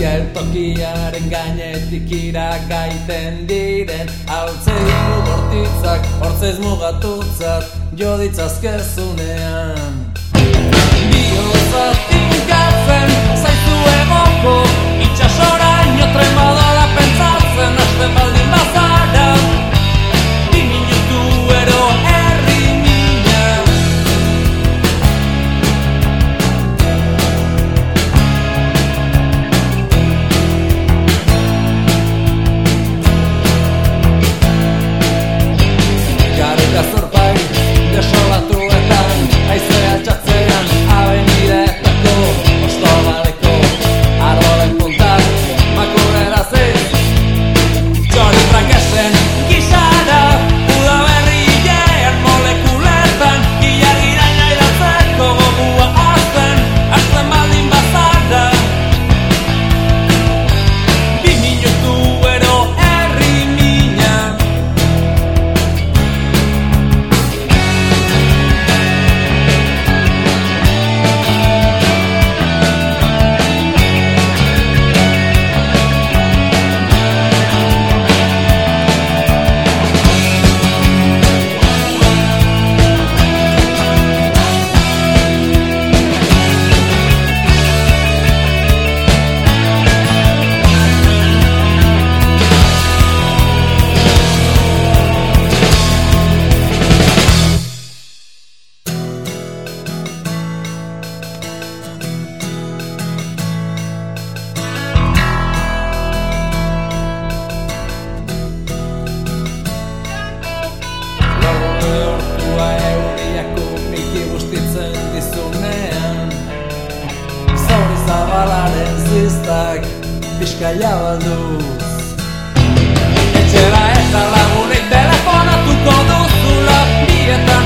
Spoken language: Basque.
Geltokiaren gainetik irakaiten diren Altzegin bortitzak, hortzez mugatutzat Jo ditzazkezunean Biozat inkatzen, zaizu egoko bustitzen dizunean. Zauri zabalaren ziztak pixkaia balduz Etxera eta lagunik telefonatuko duzula Bietan